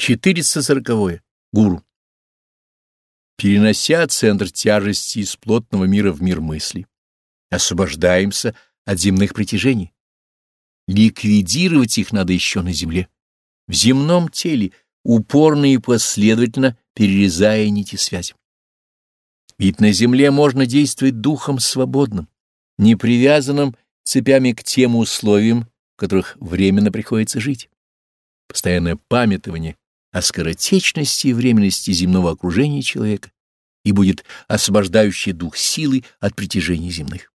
440. Гуру. Перенося центр тяжести из плотного мира в мир мысли, освобождаемся от земных притяжений. Ликвидировать их надо еще на земле, в земном теле, упорно и последовательно перерезая нити связи. Ведь на земле можно действовать духом свободным, не привязанным цепями к тем условиям, в которых временно приходится жить. Постоянное памятование о скоротечности и временности земного окружения человека и будет освобождающий дух силы от притяжений земных.